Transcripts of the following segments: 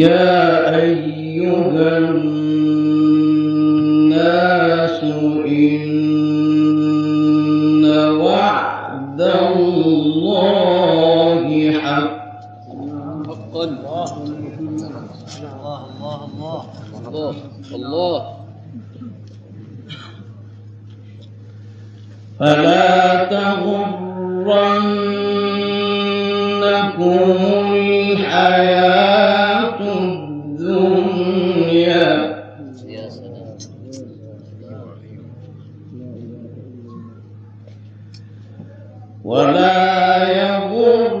يا ولا يغرنكم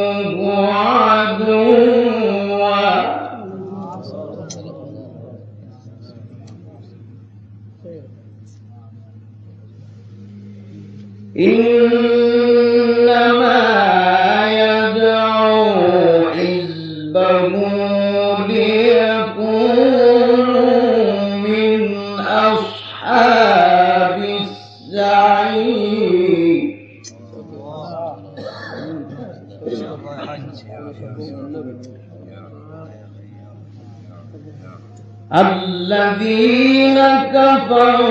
بولو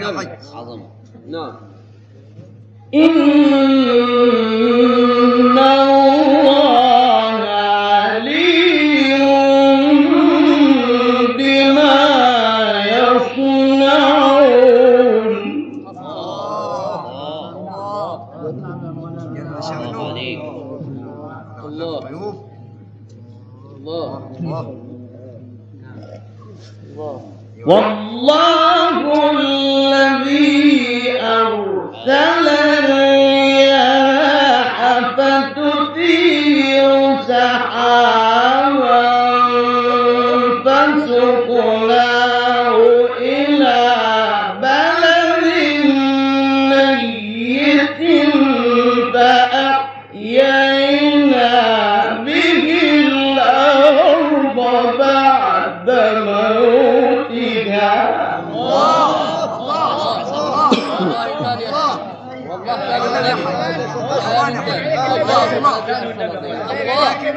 يا عظمة نعم إن الله عليم بما يصنعون جل شأنه الله الضيوف الله الله الله والله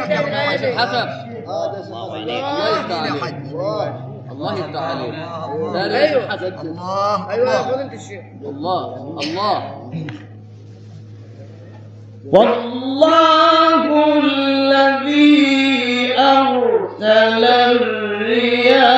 حسن الله يفتح عليك الله يفتح عليك حسن الله ايوه الله الشيخ الله الله والله الذي ارسل الرياح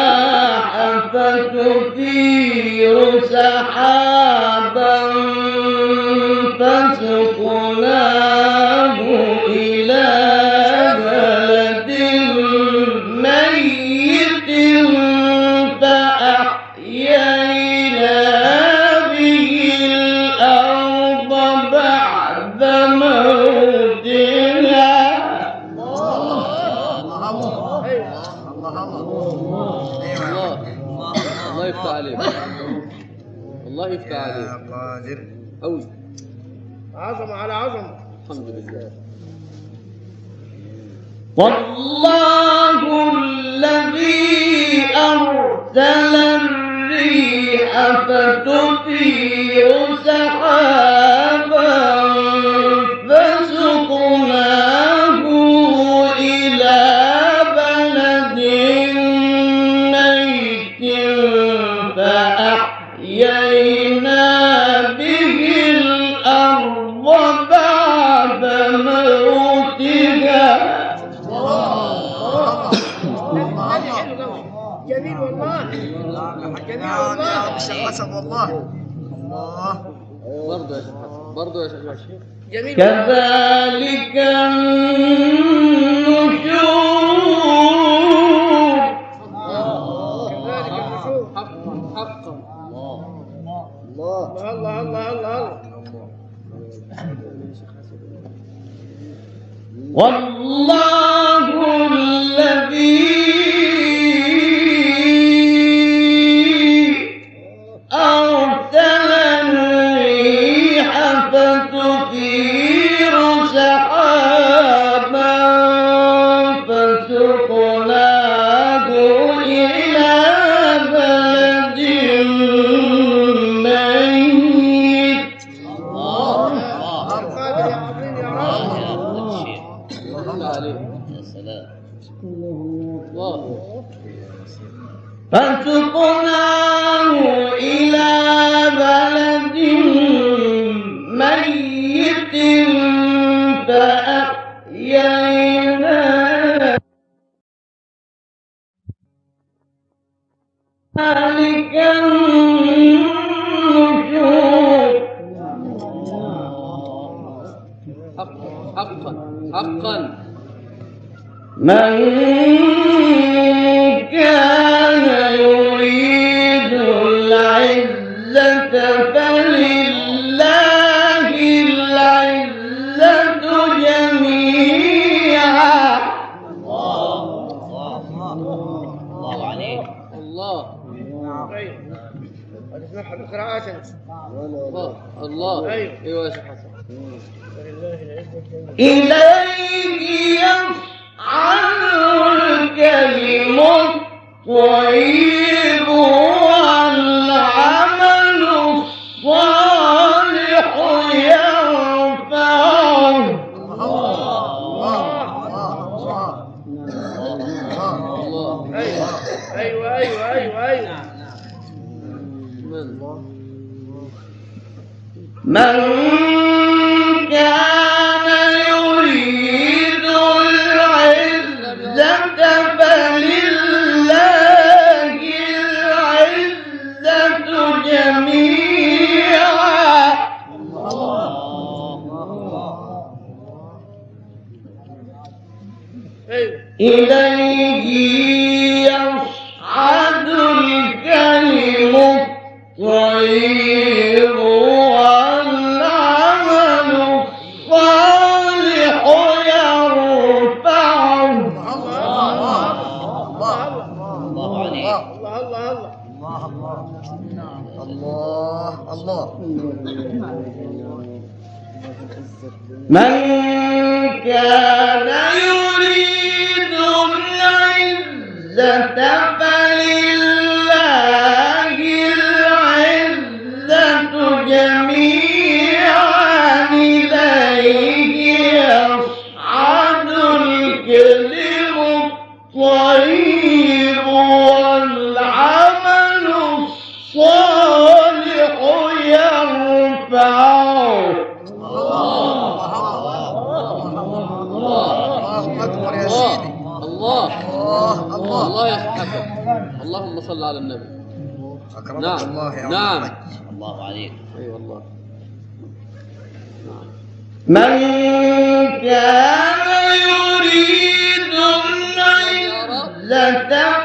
جميل والله جميل يا والله الشيخ والله الله برضه يا شيخ حسن برضه يا شيخ حسن جميل كذلك النشور كذلك النشوف حقا حقا الله الله الله الله الله والله من كان الله ايوه يا شيخ حسن الكلم الطيب. یہ الله. الله. الله, يحفظك اللهم صل على النبي. نعم. الله نعم. الله عليك. اي والله. من كان يريد العزة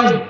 hoje.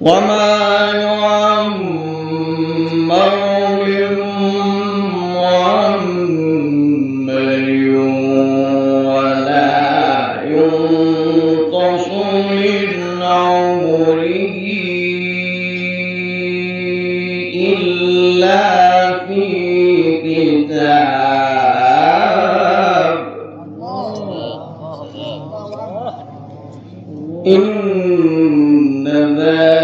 وما يعمر من معمر ولا ينقص من عمره إلا في كتاب. إن ذلك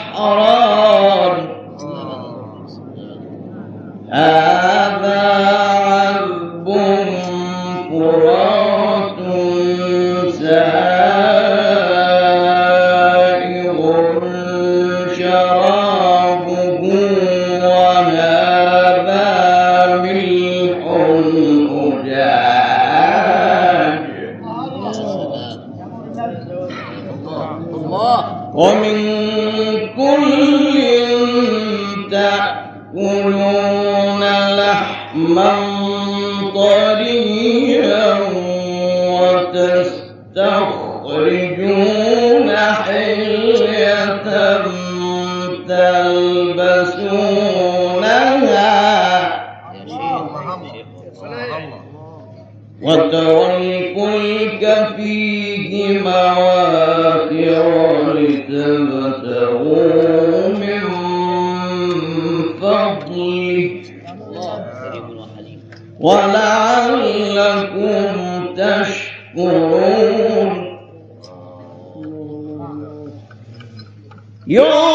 وبارك فيه مواقع لتبتغوا من فضله ولعلكم تشكرون يوم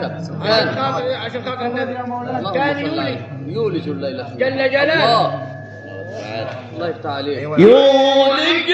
يولج عشان خاطر النبي يولج الليلة جل جلاله الله يفتح يولج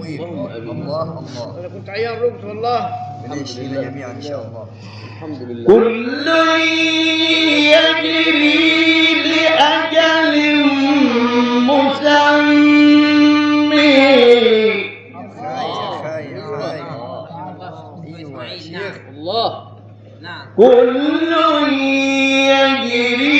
طويل. اللهم امين الله الله. انا كنت عيان رقص والله الحمد لله جميعا ان شاء الله. الحمد لله. كل يجري لاجل مسمي الله. كل يجري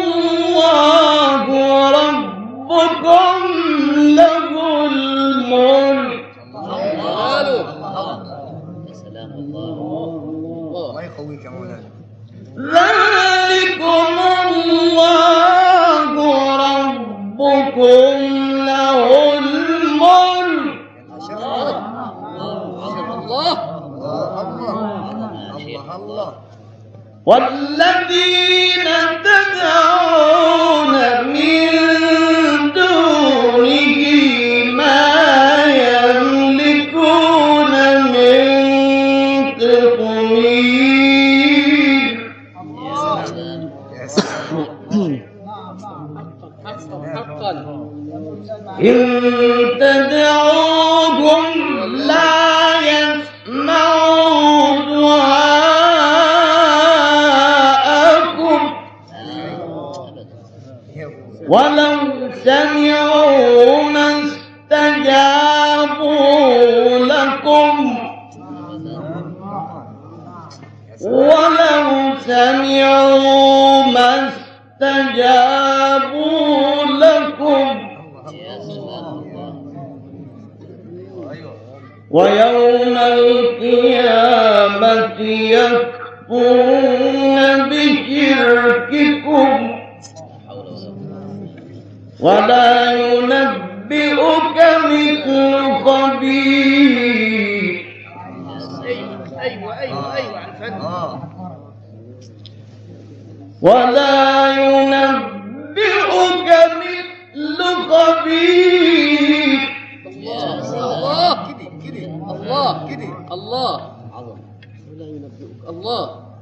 وَلَا سمعوا ما استجابوا لكم ويوم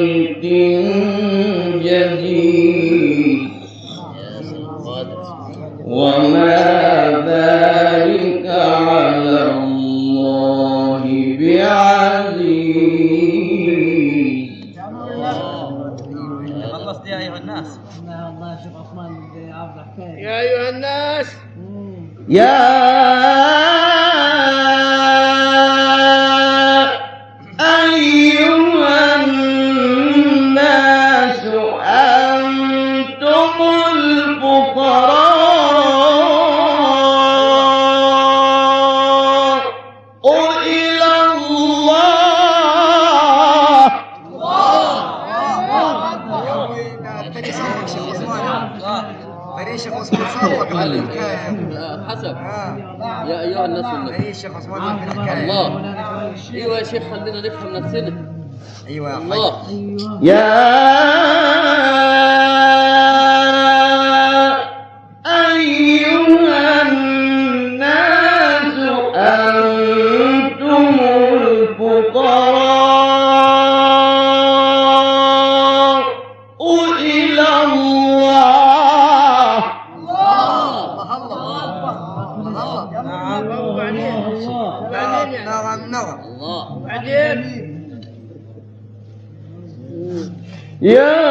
خلق جديد وما ذلك على الله بعزيز خلصت يا أيها الناس يا أيها الناس يا نفسنا ايوه يا الله. أيوة. يا يا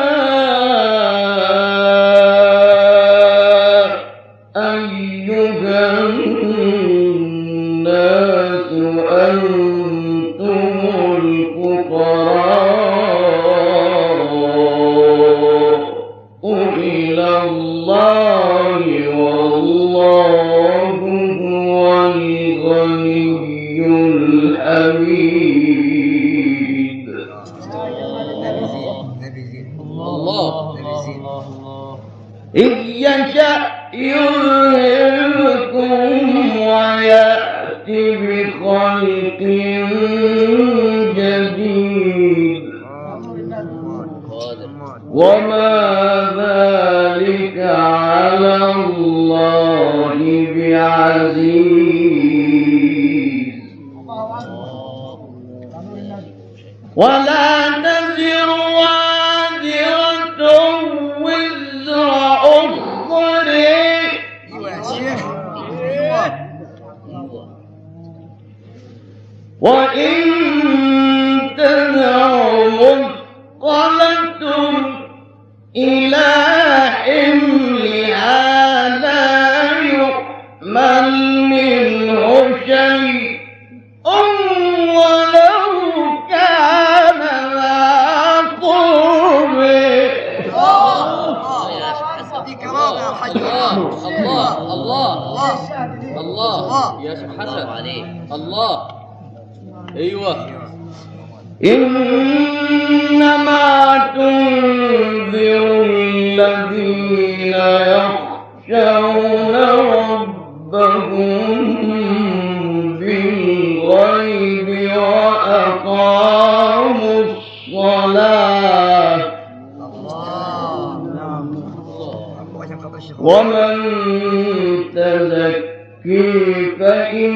ولا تزر وازرة وزر أخرى. وإن الله. ايوه انما تنذر الذين يخشون ربهم بالغيب واقاموا الصلاه ومن تزكي فإن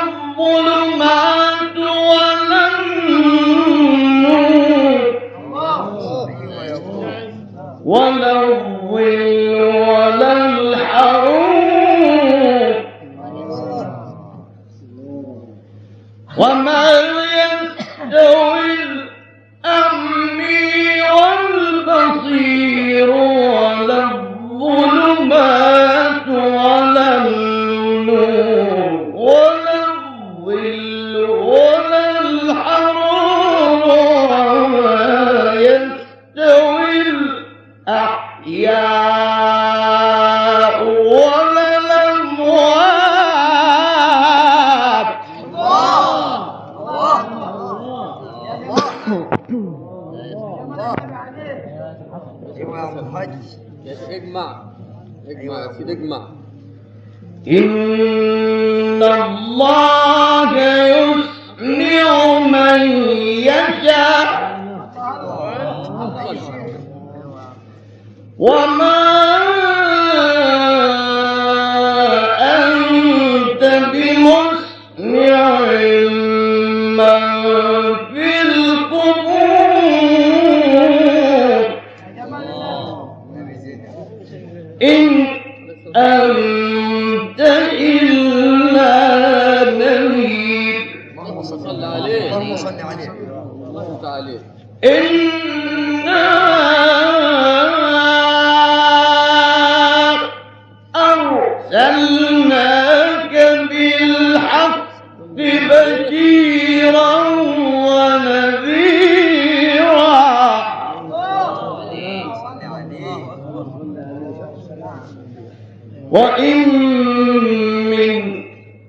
الظلمات والنور اجماع اجماع اجماع إن الله يسمع من يشاء وما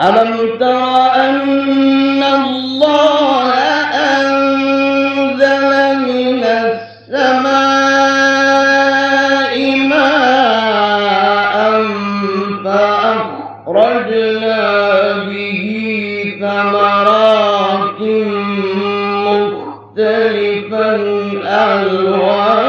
ألم تر أن الله أنزل من السماء ماء فأخرجنا به ثمرات مختلفا ألوانها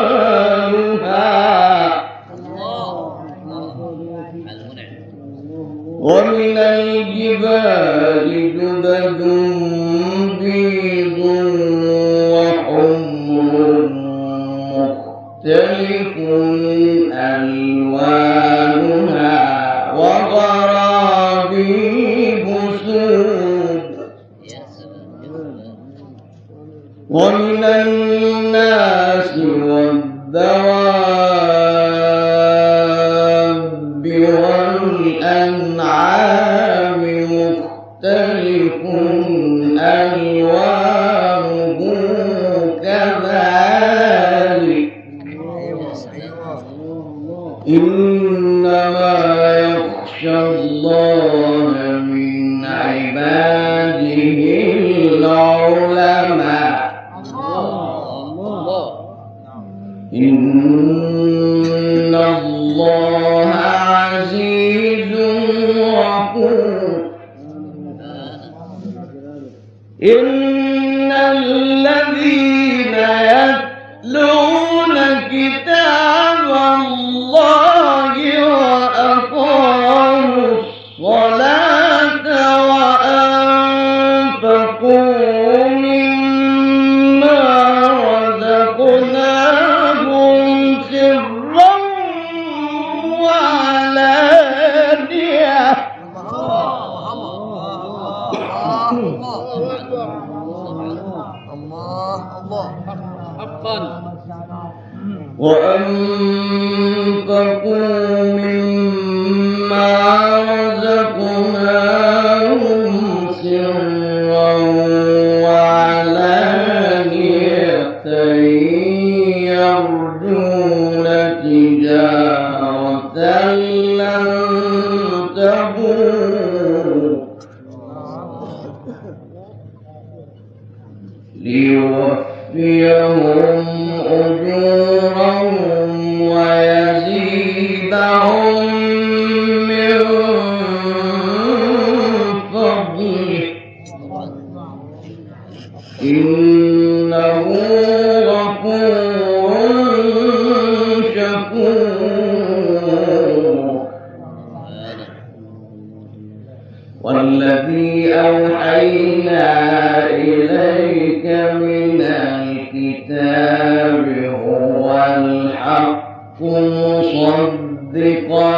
إن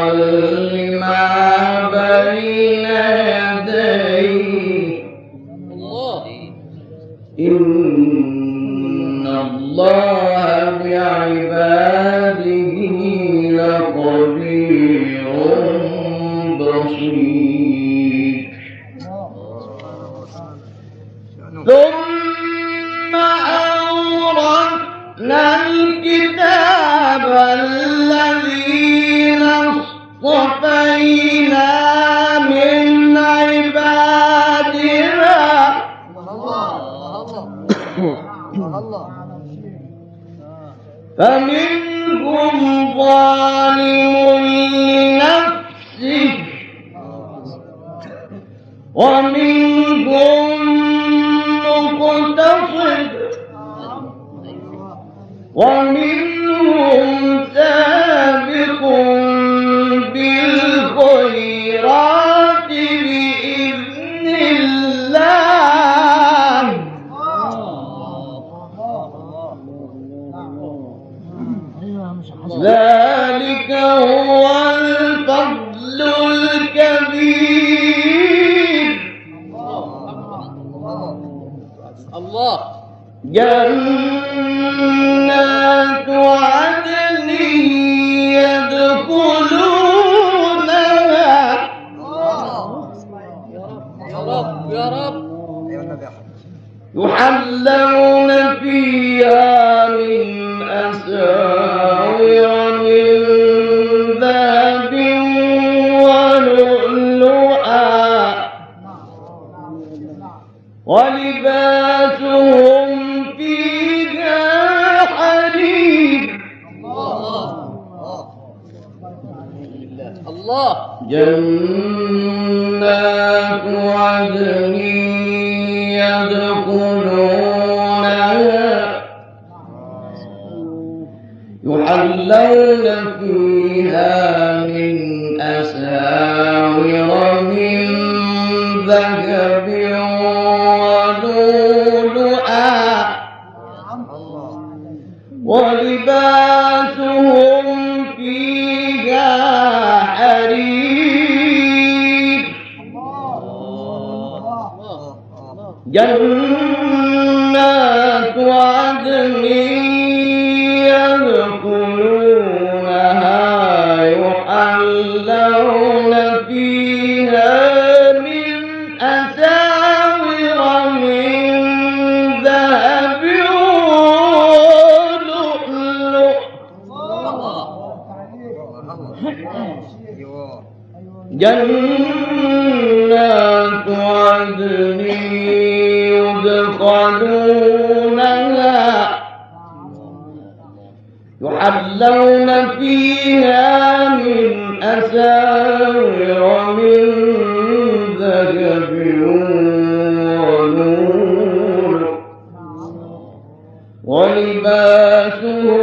Hallelujah. ومنكم مقتصد. ومن الله. جنات عدن يدخلونها. يحلون فيها من أساس فيها من أساور من ذهب ونور. ولباسهم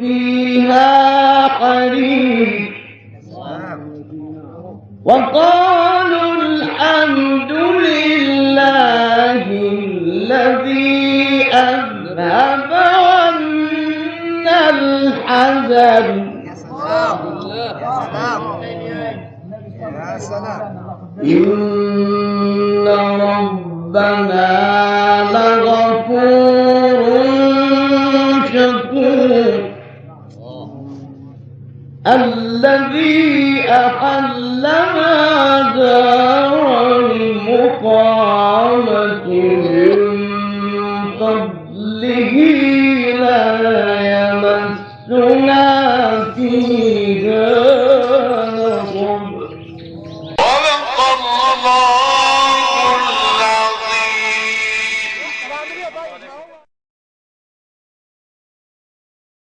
فيها حرير وقال العذاب إن ربنا لغفور شكور. الذي دار المقام.